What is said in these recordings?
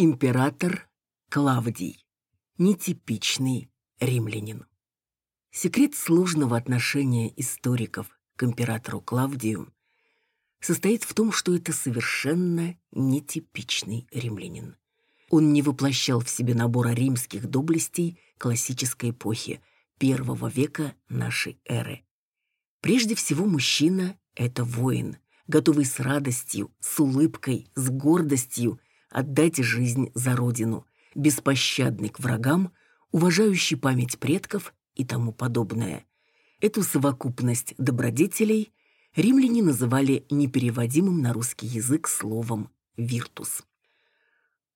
Император Клавдий. Нетипичный римлянин. Секрет сложного отношения историков к императору Клавдию состоит в том, что это совершенно нетипичный римлянин. Он не воплощал в себе набора римских доблестей классической эпохи первого века нашей эры. Прежде всего, мужчина — это воин, готовый с радостью, с улыбкой, с гордостью отдать жизнь за родину, беспощадный к врагам, уважающий память предков и тому подобное. Эту совокупность добродетелей римляне называли непереводимым на русский язык словом «виртус».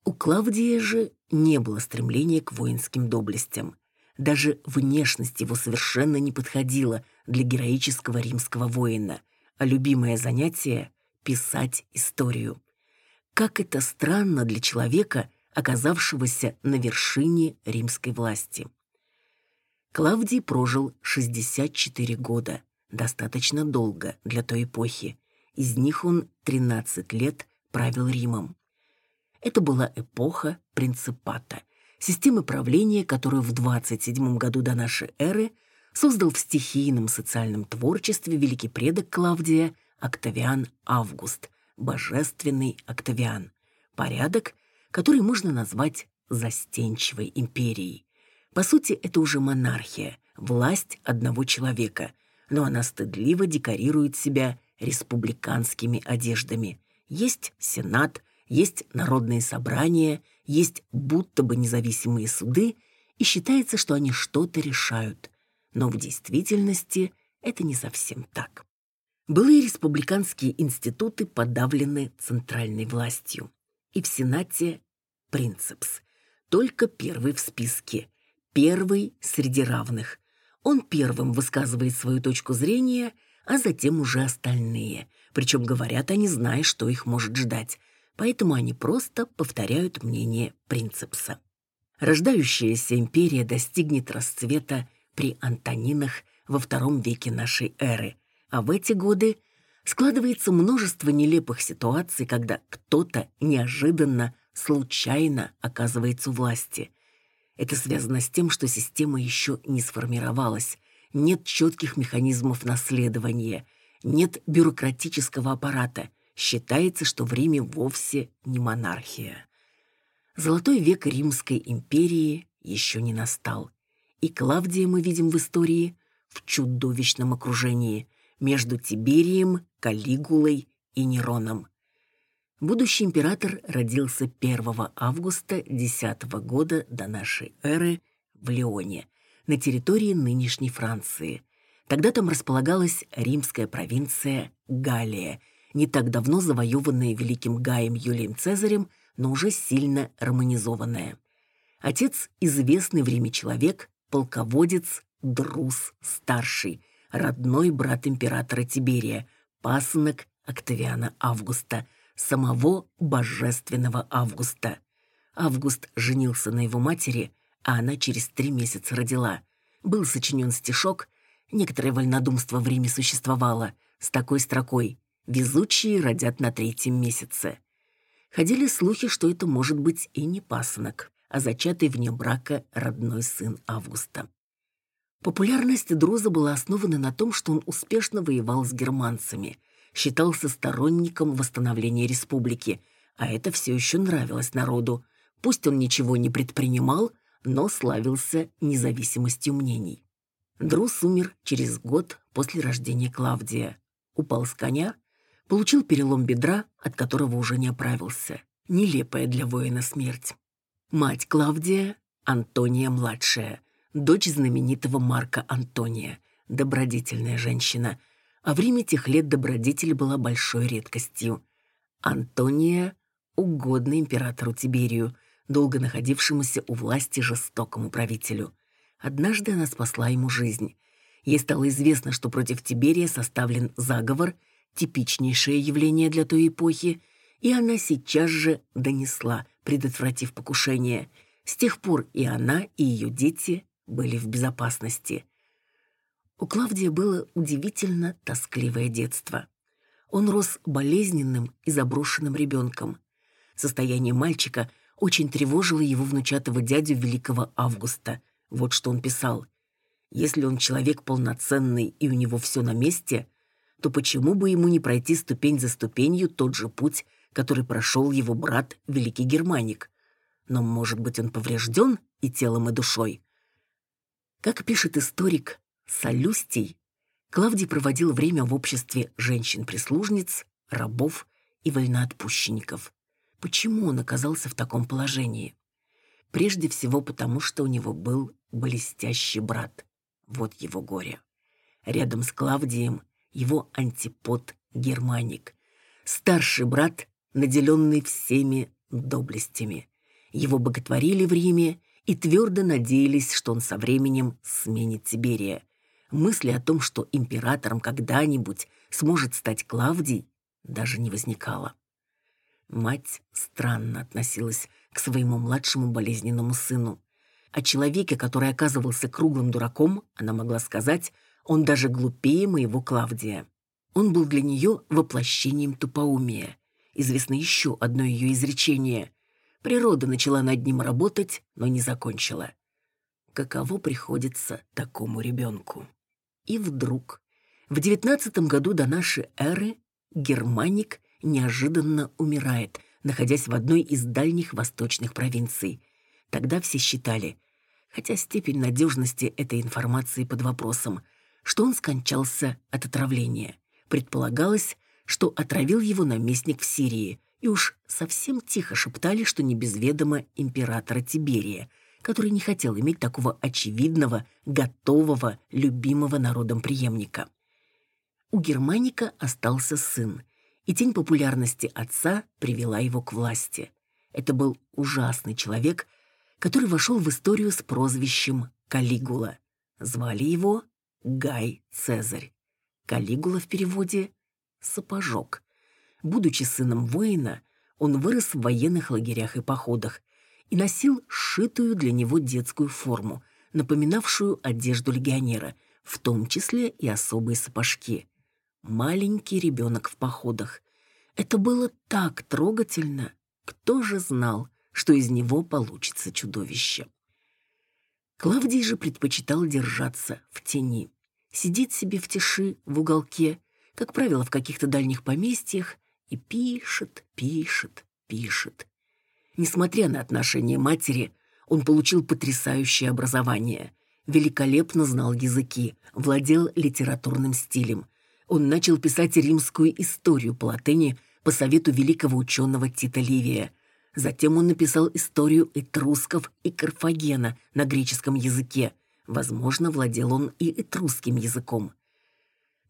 У Клавдия же не было стремления к воинским доблестям. Даже внешность его совершенно не подходила для героического римского воина, а любимое занятие — писать историю. Как это странно для человека, оказавшегося на вершине римской власти. Клавдий прожил 64 года, достаточно долго для той эпохи. Из них он 13 лет правил Римом. Это была эпоха принципата, системы правления, которую в 27 году до нашей эры создал в стихийном социальном творчестве великий предок Клавдия Октавиан Август, божественный Октавиан. Порядок, который можно назвать застенчивой империей. По сути, это уже монархия, власть одного человека, но она стыдливо декорирует себя республиканскими одеждами. Есть сенат, есть народные собрания, есть будто бы независимые суды, и считается, что они что-то решают. Но в действительности это не совсем так. Былые республиканские институты подавлены центральной властью. И в Сенате принципс. Только первый в списке, первый среди равных. Он первым высказывает свою точку зрения, а затем уже остальные. Причем говорят они, зная, что их может ждать. Поэтому они просто повторяют мнение принципса. Рождающаяся империя достигнет расцвета при Антонинах во втором веке нашей эры, а в эти годы складывается множество нелепых ситуаций, когда кто-то неожиданно, случайно оказывается у власти – это связано с тем, что система еще не сформировалась, нет четких механизмов наследования, нет бюрократического аппарата. Считается, что в Риме вовсе не монархия. Золотой век Римской империи еще не настал. И Клавдия мы видим в истории в чудовищном окружении между Тиберием, Калигулой и Нероном. Будущий император родился 1 августа 10 года до нашей эры в Лионе, на территории нынешней Франции. Тогда там располагалась римская провинция Галлия, не так давно завоеванная великим Гаем Юлием Цезарем, но уже сильно романизованная. Отец – известный в Риме человек, полководец Друс Старший, родной брат императора Тиберия, пасынок Октавиана Августа – самого божественного Августа. Август женился на его матери, а она через три месяца родила. Был сочинен стишок, некоторое вольнодумство в Риме существовало, с такой строкой «Везучие родят на третьем месяце». Ходили слухи, что это может быть и не пасынок, а зачатый вне брака родной сын Августа. Популярность Друза была основана на том, что он успешно воевал с германцами – считался сторонником восстановления республики, а это все еще нравилось народу. Пусть он ничего не предпринимал, но славился независимостью мнений. Друс умер через год после рождения Клавдия. Упал с коня, получил перелом бедра, от которого уже не оправился. Нелепая для воина смерть. Мать Клавдия – Антония-младшая, дочь знаменитого Марка Антония, добродетельная женщина – а в Риме тех лет добродетель была большой редкостью. Антония угодна императору Тиберию, долго находившемуся у власти жестокому правителю. Однажды она спасла ему жизнь. Ей стало известно, что против Тиберия составлен заговор, типичнейшее явление для той эпохи, и она сейчас же донесла, предотвратив покушение. С тех пор и она, и ее дети были в безопасности. У Клавдия было удивительно тоскливое детство. Он рос болезненным и заброшенным ребенком. Состояние мальчика очень тревожило его внучатого дядю Великого Августа. Вот что он писал. «Если он человек полноценный и у него все на месте, то почему бы ему не пройти ступень за ступенью тот же путь, который прошел его брат Великий Германик? Но, может быть, он поврежден и телом, и душой?» Как пишет историк Солюстий, Клавдий проводил время в обществе женщин-прислужниц, рабов и вольноотпущенников. Почему он оказался в таком положении? Прежде всего потому, что у него был блестящий брат. Вот его горе. Рядом с Клавдием его антипод Германик. Старший брат, наделенный всеми доблестями. Его боготворили в Риме и твердо надеялись, что он со временем сменит Тиберия. Мысли о том, что императором когда-нибудь сможет стать Клавдий, даже не возникало. Мать странно относилась к своему младшему болезненному сыну. О человеке, который оказывался круглым дураком, она могла сказать, он даже глупее моего Клавдия. Он был для нее воплощением тупоумия. Известно еще одно ее изречение. Природа начала над ним работать, но не закончила. Каково приходится такому ребенку? И вдруг, в девятнадцатом году до нашей эры, Германик неожиданно умирает, находясь в одной из дальних восточных провинций. Тогда все считали, хотя степень надежности этой информации под вопросом, что он скончался от отравления. Предполагалось, что отравил его наместник в Сирии, и уж совсем тихо шептали, что не без ведома императора Тиберия – который не хотел иметь такого очевидного, готового, любимого народом преемника. У Германика остался сын, и тень популярности отца привела его к власти. Это был ужасный человек, который вошел в историю с прозвищем Калигула. Звали его Гай Цезарь. Калигула в переводе «сапожок». Будучи сыном воина, он вырос в военных лагерях и походах и носил сшитую для него детскую форму, напоминавшую одежду легионера, в том числе и особые сапожки. Маленький ребенок в походах. Это было так трогательно. Кто же знал, что из него получится чудовище? Клавдий же предпочитал держаться в тени. Сидит себе в тиши, в уголке, как правило, в каких-то дальних поместьях, и пишет, пишет, пишет. Несмотря на отношение матери, он получил потрясающее образование. Великолепно знал языки, владел литературным стилем. Он начал писать римскую историю по латыни по совету великого ученого Тита Ливия. Затем он написал историю этрусков и Карфагена на греческом языке. Возможно, владел он и этрусским языком.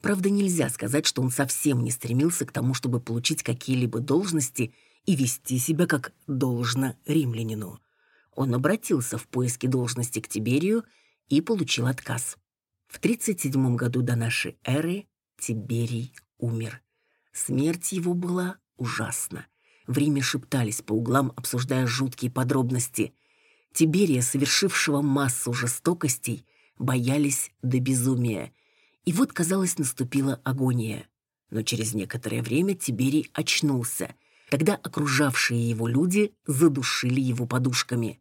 Правда, нельзя сказать, что он совсем не стремился к тому, чтобы получить какие-либо должности – и вести себя как должно римлянину. Он обратился в поиске должности к Тиберию и получил отказ. В 37 году до нашей эры Тиберий умер. Смерть его была ужасна. В Риме шептались по углам, обсуждая жуткие подробности. Тиберия, совершившего массу жестокостей, боялись до безумия. И вот, казалось, наступила агония. Но через некоторое время Тиберий очнулся когда окружавшие его люди задушили его подушками.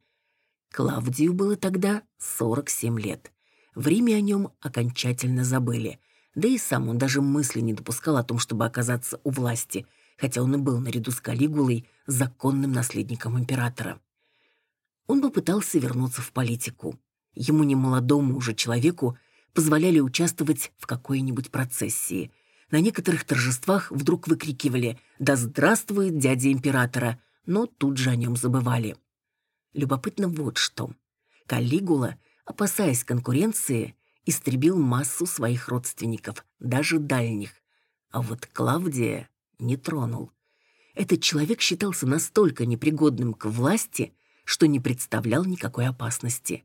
Клавдию было тогда 47 лет. В Риме о нем окончательно забыли, да и сам он даже мысли не допускал о том, чтобы оказаться у власти, хотя он и был наряду с Калигулой законным наследником императора. Он попытался вернуться в политику. Ему немолодому уже человеку позволяли участвовать в какой-нибудь процессии – на некоторых торжествах вдруг выкрикивали «Да здравствует дядя императора!», но тут же о нем забывали. Любопытно вот что. Калигула, опасаясь конкуренции, истребил массу своих родственников, даже дальних. А вот Клавдия не тронул. Этот человек считался настолько непригодным к власти, что не представлял никакой опасности.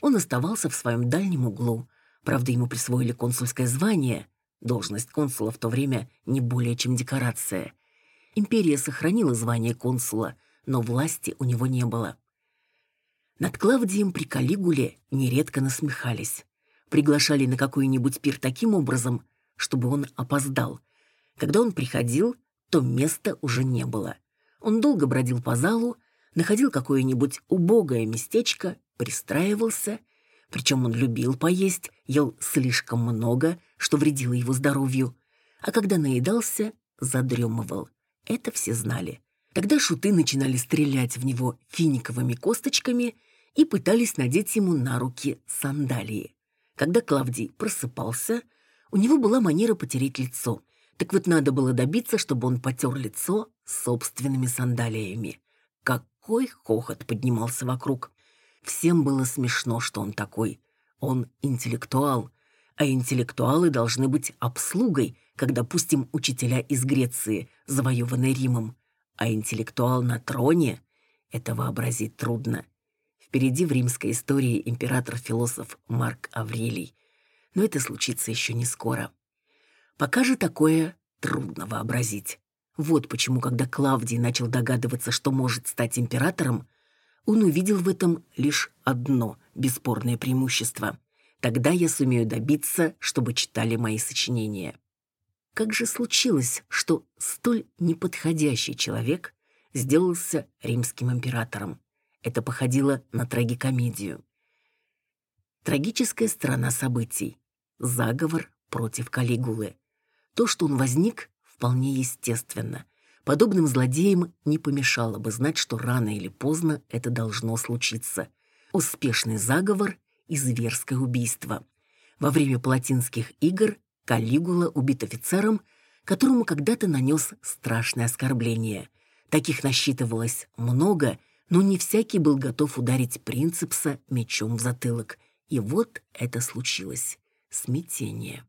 Он оставался в своем дальнем углу. Правда, ему присвоили консульское звание, Должность консула в то время не более чем декорация. Империя сохранила звание консула, но власти у него не было. Над Клавдием при Калигуле нередко насмехались. Приглашали на какой-нибудь пир таким образом, чтобы он опоздал. Когда он приходил, то места уже не было. Он долго бродил по залу, находил какое-нибудь убогое местечко, пристраивался, причем он любил поесть, ел слишком много, что вредило его здоровью, а когда наедался, задремывал. Это все знали. Тогда шуты начинали стрелять в него финиковыми косточками и пытались надеть ему на руки сандалии. Когда Клавдий просыпался, у него была манера потереть лицо. Так вот надо было добиться, чтобы он потер лицо собственными сандалиями. Какой хохот поднимался вокруг. Всем было смешно, что он такой. Он интеллектуал, а интеллектуалы должны быть обслугой, когда пустим учителя из Греции, завоеванной Римом. А интеллектуал на троне — это вообразить трудно. Впереди в римской истории император-философ Марк Аврелий. Но это случится еще не скоро. Пока же такое трудно вообразить. Вот почему, когда Клавдий начал догадываться, что может стать императором, он увидел в этом лишь одно бесспорное преимущество. Тогда я сумею добиться, чтобы читали мои сочинения. Как же случилось, что столь неподходящий человек сделался римским императором? Это походило на трагикомедию. Трагическая сторона событий. Заговор против Калигулы. То, что он возник, вполне естественно. Подобным злодеям не помешало бы знать, что рано или поздно это должно случиться. Успешный заговор и зверское убийство. Во время Палатинских игр Калигула убит офицером, которому когда-то нанес страшное оскорбление. Таких насчитывалось много — но не всякий был готов ударить принципса мечом в затылок. И вот это случилось. Смятение.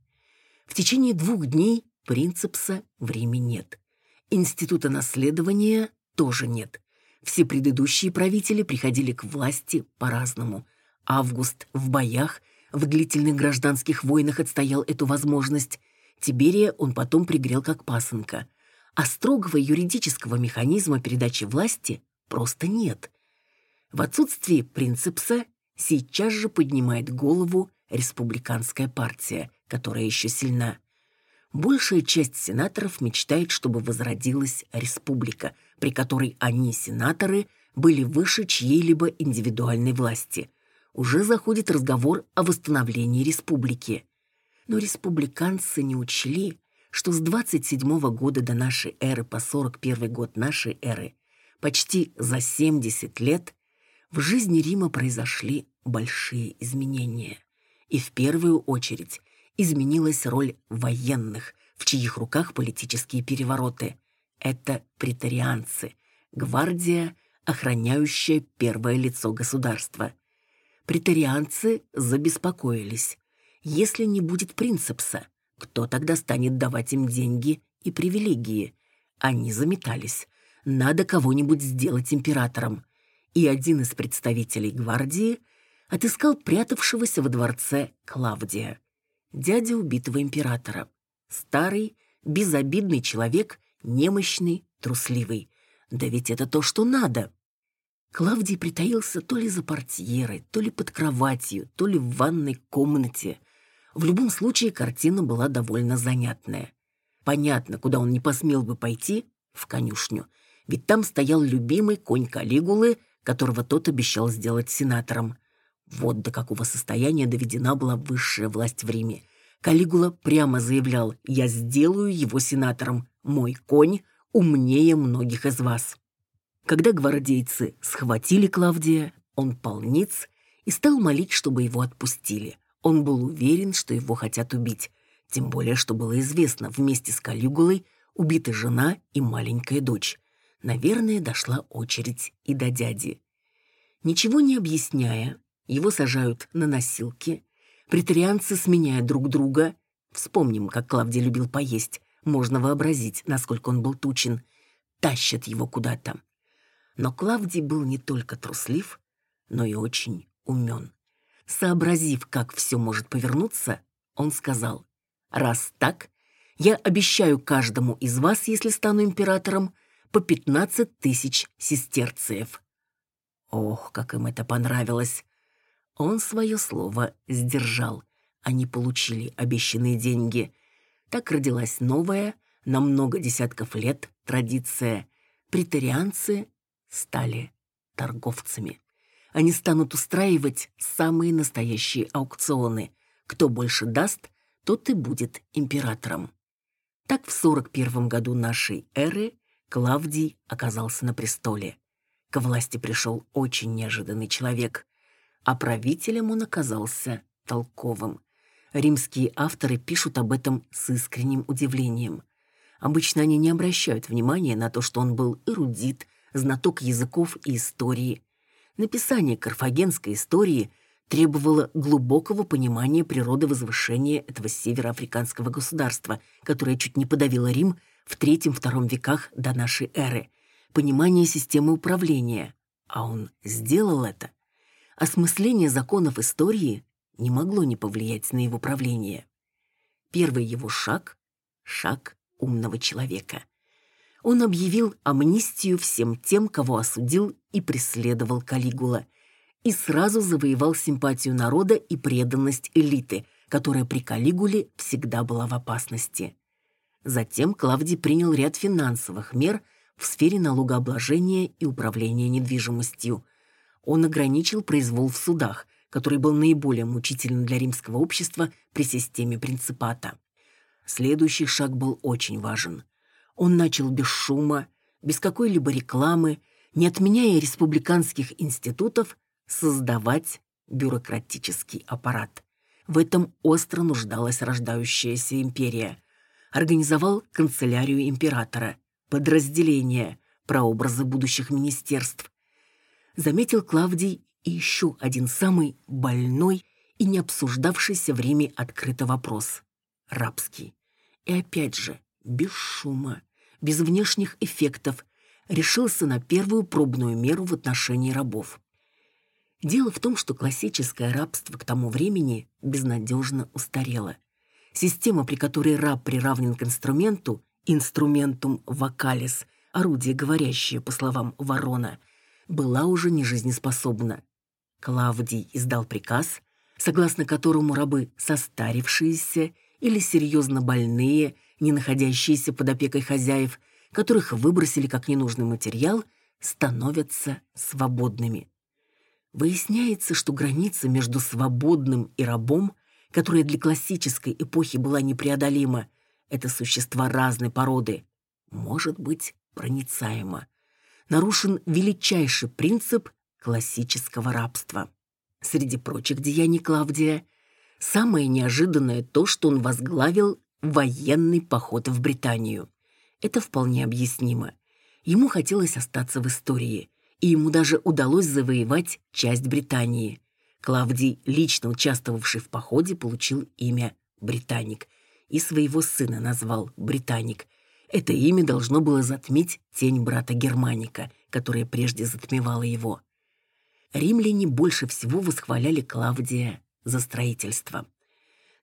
В течение двух дней принципса в Риме нет. Института наследования тоже нет. Все предыдущие правители приходили к власти по-разному. Август в боях, в длительных гражданских войнах отстоял эту возможность. Тиберия он потом пригрел как пасынка. А строгого юридического механизма передачи власти просто нет. В отсутствии принципса сейчас же поднимает голову республиканская партия, которая еще сильна. Большая часть сенаторов мечтает, чтобы возродилась республика, при которой они, сенаторы, были выше чьей-либо индивидуальной власти. Уже заходит разговор о восстановлении республики. Но республиканцы не учли, что с 27 года до нашей эры по 41 год нашей эры почти за 70 лет в жизни Рима произошли большие изменения. И в первую очередь изменилась роль военных, в чьих руках политические перевороты. Это претарианцы, гвардия, охраняющая первое лицо государства. Претарианцы забеспокоились. Если не будет принципса, кто тогда станет давать им деньги и привилегии? Они заметались надо кого-нибудь сделать императором. И один из представителей гвардии отыскал прятавшегося во дворце Клавдия, дядя убитого императора. Старый, безобидный человек, немощный, трусливый. Да ведь это то, что надо. Клавдий притаился то ли за портьерой, то ли под кроватью, то ли в ванной комнате. В любом случае картина была довольно занятная. Понятно, куда он не посмел бы пойти, в конюшню — ведь там стоял любимый конь Калигулы, которого тот обещал сделать сенатором. Вот до какого состояния доведена была высшая власть в Риме. Калигула прямо заявлял «Я сделаю его сенатором. Мой конь умнее многих из вас». Когда гвардейцы схватили Клавдия, он полниц и стал молить, чтобы его отпустили. Он был уверен, что его хотят убить. Тем более, что было известно, вместе с Калигулой убиты жена и маленькая дочь. Наверное, дошла очередь и до дяди. Ничего не объясняя, его сажают на носилки. Претарианцы сменяют друг друга. Вспомним, как Клавдий любил поесть. Можно вообразить, насколько он был тучен. Тащат его куда-то. Но Клавдий был не только труслив, но и очень умен. Сообразив, как все может повернуться, он сказал, «Раз так, я обещаю каждому из вас, если стану императором, по 15 тысяч сестерциев. Ох, как им это понравилось! Он свое слово сдержал. Они получили обещанные деньги. Так родилась новая, на много десятков лет, традиция. Притарианцы стали торговцами. Они станут устраивать самые настоящие аукционы. Кто больше даст, тот и будет императором. Так в 41 году нашей эры Клавдий оказался на престоле. К власти пришел очень неожиданный человек, а правителем он оказался толковым. Римские авторы пишут об этом с искренним удивлением. Обычно они не обращают внимания на то, что он был эрудит, знаток языков и истории. Написание карфагенской истории требовало глубокого понимания природы возвышения этого североафриканского государства, которое чуть не подавило Рим в третьем-втором веках до нашей эры, понимание системы управления. А он сделал это. Осмысление законов истории не могло не повлиять на его правление. Первый его шаг — шаг умного человека. Он объявил амнистию всем тем, кого осудил и преследовал Калигула, и сразу завоевал симпатию народа и преданность элиты, которая при Калигуле всегда была в опасности. Затем Клавдий принял ряд финансовых мер в сфере налогообложения и управления недвижимостью. Он ограничил произвол в судах, который был наиболее мучительным для римского общества при системе принципата. Следующий шаг был очень важен. Он начал без шума, без какой-либо рекламы, не отменяя республиканских институтов, создавать бюрократический аппарат. В этом остро нуждалась рождающаяся империя. Организовал канцелярию императора, подразделения, прообразы будущих министерств. Заметил Клавдий и еще один самый больной и не обсуждавшийся в Риме открытый вопрос. Рабский. И опять же, без шума, без внешних эффектов, решился на первую пробную меру в отношении рабов. Дело в том, что классическое рабство к тому времени безнадежно устарело. Система, при которой раб приравнен к инструменту, инструментум вокалис, орудие говорящее, по словам Ворона, была уже не жизнеспособна. Клавдий издал приказ, согласно которому рабы состарившиеся или серьезно больные, не находящиеся под опекой хозяев, которых выбросили как ненужный материал, становятся свободными. Выясняется, что граница между свободным и рабом, которая для классической эпохи была непреодолима, это существа разной породы, может быть проницаема. Нарушен величайший принцип классического рабства. Среди прочих деяний Клавдия самое неожиданное то, что он возглавил военный поход в Британию. Это вполне объяснимо. Ему хотелось остаться в истории, и ему даже удалось завоевать часть Британии. Клавдий, лично участвовавший в походе, получил имя Британик и своего сына назвал Британик. Это имя должно было затмить тень брата Германика, которая прежде затмевала его римляне больше всего восхваляли Клавдия за строительство.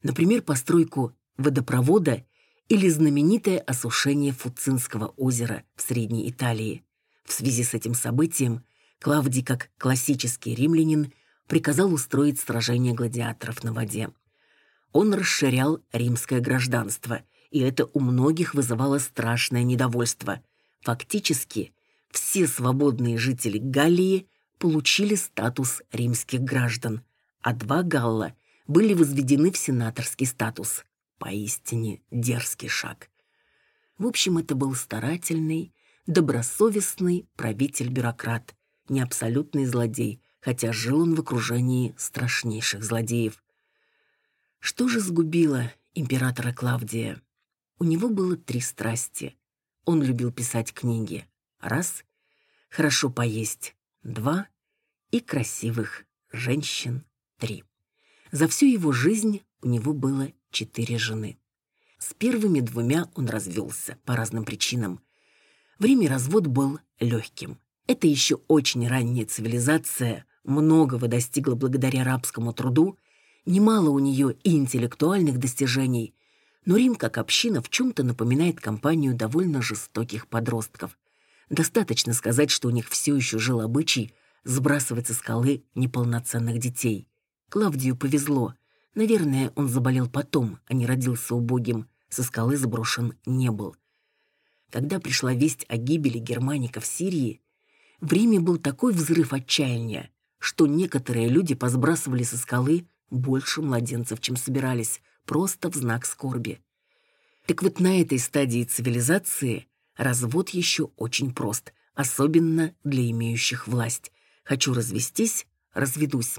Например, постройку водопровода или знаменитое осушение Фуцинского озера в Средней Италии. В связи с этим событием Клавдий, как классический римлянин, приказал устроить сражение гладиаторов на воде. Он расширял римское гражданство, и это у многих вызывало страшное недовольство. Фактически, все свободные жители Галлии получили статус римских граждан, а два галла были возведены в сенаторский статус. Поистине дерзкий шаг. В общем, это был старательный, добросовестный правитель-бюрократ, не абсолютный злодей, хотя жил он в окружении страшнейших злодеев. Что же сгубило императора Клавдия? У него было три страсти. Он любил писать книги. Раз — хорошо поесть. Два и красивых женщин три. За всю его жизнь у него было четыре жены. С первыми двумя он развелся по разным причинам. В Риме развод был легким. Это еще очень ранняя цивилизация, многого достигла благодаря рабскому труду, немало у нее и интеллектуальных достижений, но Рим как община в чем-то напоминает компанию довольно жестоких подростков. Достаточно сказать, что у них все еще жил обычай сбрасывать со скалы неполноценных детей. Клавдию повезло. Наверное, он заболел потом, а не родился убогим. Со скалы сброшен не был. Когда пришла весть о гибели германика в Сирии, В Риме был такой взрыв отчаяния, что некоторые люди посбрасывали со скалы больше младенцев, чем собирались, просто в знак скорби. Так вот на этой стадии цивилизации развод еще очень прост, особенно для имеющих власть. Хочу развестись, разведусь.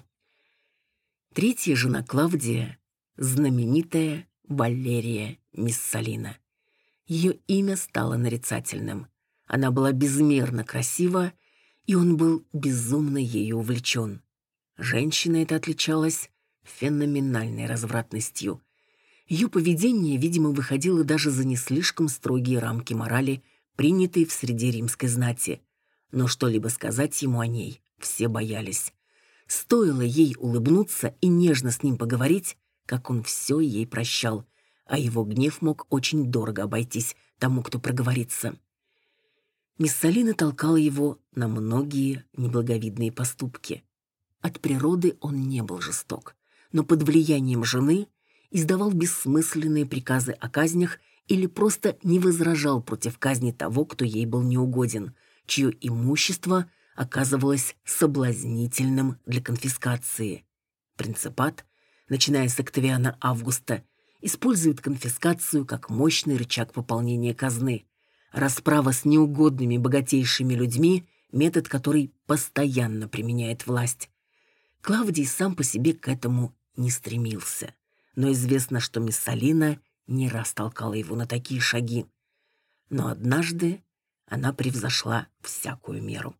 Третья жена Клавдия – знаменитая Валерия Миссалина. Ее имя стало нарицательным. Она была безмерно красива и он был безумно ею увлечен. Женщина эта отличалась феноменальной развратностью. Ее поведение, видимо, выходило даже за не слишком строгие рамки морали, принятые в среде римской знати. Но что-либо сказать ему о ней все боялись. Стоило ей улыбнуться и нежно с ним поговорить, как он все ей прощал, а его гнев мог очень дорого обойтись тому, кто проговорится. Миссалина толкала его на многие неблаговидные поступки. От природы он не был жесток, но под влиянием жены издавал бессмысленные приказы о казнях или просто не возражал против казни того, кто ей был неугоден, чье имущество оказывалось соблазнительным для конфискации. Принципат, начиная с Октавиана Августа, использует конфискацию как мощный рычаг пополнения казны – Расправа с неугодными богатейшими людьми – метод, который постоянно применяет власть. Клавдий сам по себе к этому не стремился. Но известно, что Миссалина не раз толкала его на такие шаги. Но однажды она превзошла всякую меру.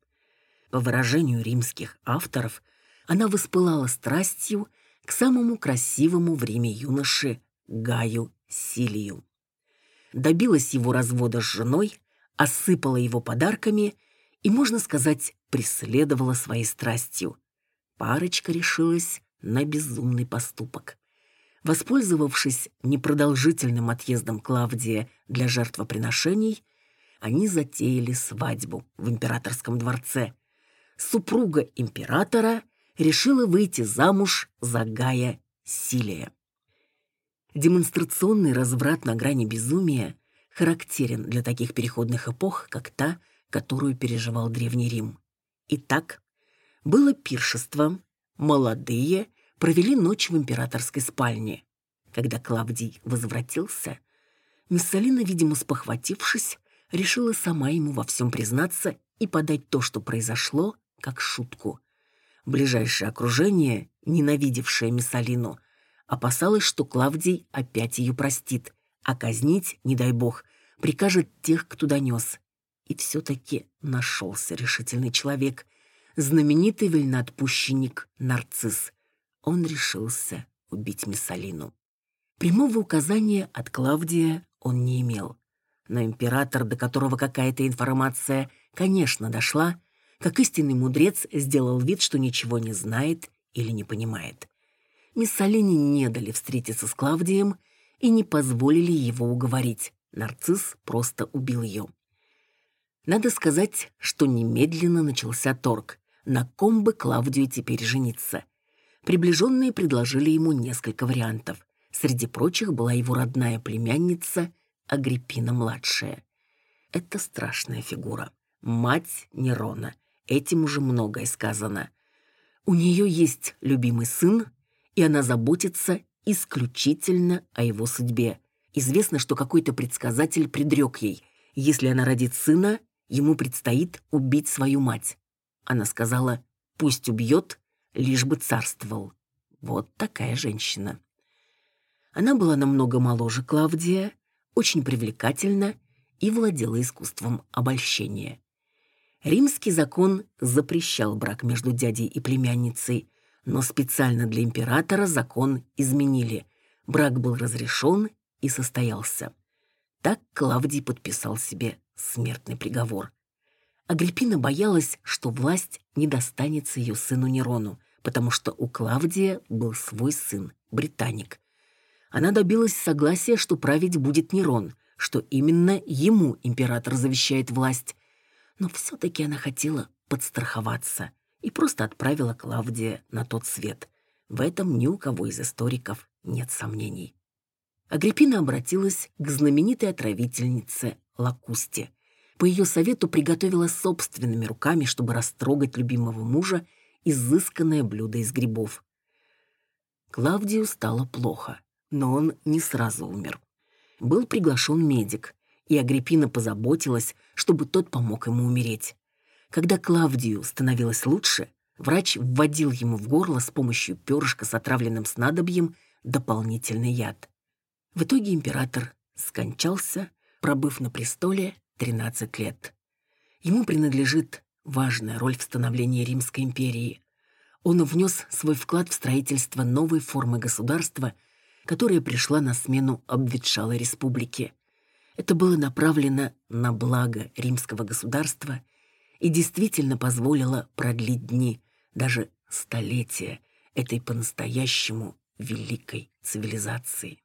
По выражению римских авторов, она воспылала страстью к самому красивому в Риме юноше Гаю Силию добилась его развода с женой, осыпала его подарками и, можно сказать, преследовала своей страстью. Парочка решилась на безумный поступок. Воспользовавшись непродолжительным отъездом Клавдия для жертвоприношений, они затеяли свадьбу в императорском дворце. Супруга императора решила выйти замуж за Гая Силия. Демонстрационный разврат на грани безумия характерен для таких переходных эпох, как та, которую переживал Древний Рим. Итак, было пиршество, молодые провели ночь в императорской спальне. Когда Клавдий возвратился, Миссалина, видимо, спохватившись, решила сама ему во всем признаться и подать то, что произошло, как шутку. Ближайшее окружение, ненавидевшее Миссалину, Опасалась, что Клавдий опять ее простит, а казнить, не дай бог, прикажет тех, кто донес. И все-таки нашелся решительный человек, знаменитый вольноотпущенник Нарцисс. Он решился убить Миссалину. Прямого указания от Клавдия он не имел. Но император, до которого какая-то информация, конечно, дошла, как истинный мудрец сделал вид, что ничего не знает или не понимает. Миссалини не дали встретиться с Клавдием и не позволили его уговорить. Нарцисс просто убил ее. Надо сказать, что немедленно начался торг. На ком бы Клавдию теперь жениться? Приближенные предложили ему несколько вариантов. Среди прочих была его родная племянница Агриппина-младшая. Это страшная фигура. Мать Нерона. Этим уже многое сказано. У нее есть любимый сын и она заботится исключительно о его судьбе. Известно, что какой-то предсказатель предрек ей, если она родит сына, ему предстоит убить свою мать. Она сказала, пусть убьет, лишь бы царствовал. Вот такая женщина. Она была намного моложе Клавдия, очень привлекательна и владела искусством обольщения. Римский закон запрещал брак между дядей и племянницей, но специально для императора закон изменили. Брак был разрешен и состоялся. Так Клавдий подписал себе смертный приговор. Агриппина боялась, что власть не достанется ее сыну Нерону, потому что у Клавдия был свой сын, британик. Она добилась согласия, что править будет Нерон, что именно ему император завещает власть. Но все-таки она хотела подстраховаться – и просто отправила Клавдия на тот свет. В этом ни у кого из историков нет сомнений. Агриппина обратилась к знаменитой отравительнице Лакусте. По ее совету приготовила собственными руками, чтобы растрогать любимого мужа, изысканное блюдо из грибов. Клавдию стало плохо, но он не сразу умер. Был приглашен медик, и Агриппина позаботилась, чтобы тот помог ему умереть. Когда Клавдию становилось лучше, врач вводил ему в горло с помощью перышка с отравленным снадобьем дополнительный яд. В итоге император скончался, пробыв на престоле 13 лет. Ему принадлежит важная роль в становлении Римской империи. Он внес свой вклад в строительство новой формы государства, которая пришла на смену обветшалой республике. Это было направлено на благо римского государства и действительно позволило продлить дни, даже столетия этой по-настоящему великой цивилизации.